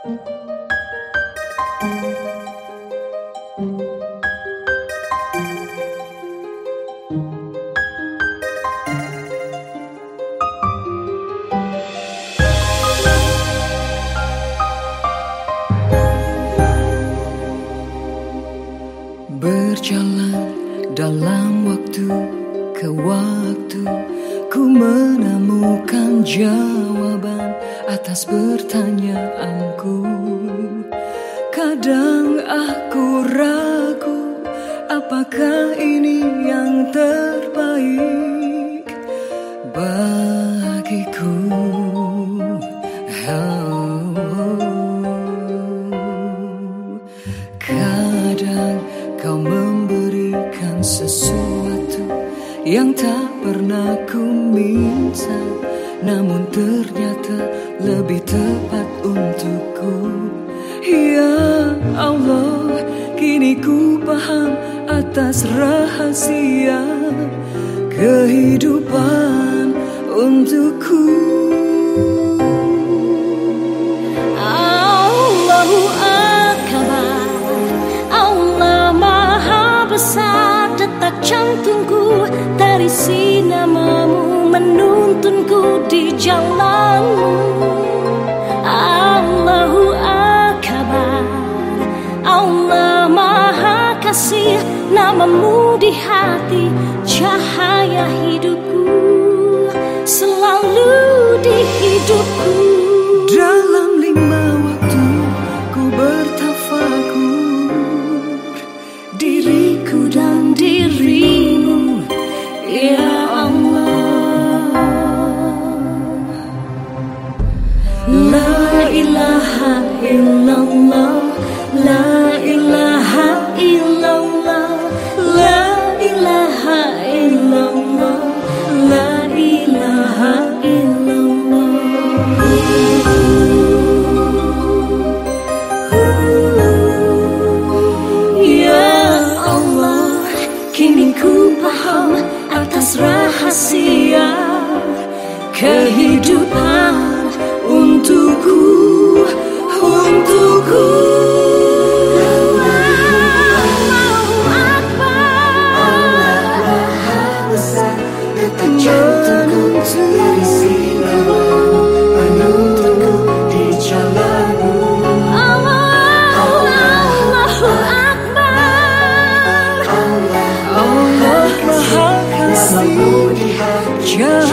Berjalan dalam waktu ke waktu Ku menemukan jawaban atas pertanyaanku. Kadang aku ragu Apakah ini yang terbaik bagiku? Kadang kau memberikan sesuatu yang tak pernah ku minta Namun ternyata lebih tepat untukku. Ya Allah kini ku paham atas rahasia kehidupan untukku jantungku Terisi namamu Menuntunku di jalanmu. Allahu Akbar Allah Maha Kasih Namamu di hati Cahaya hidupku. Selalu di hidupku ilaha illallah La ilaha illallah La ilaha illallah La ilaha illallah. Ya Allah Kini ku paham atas rahasia Kehidupan untuk just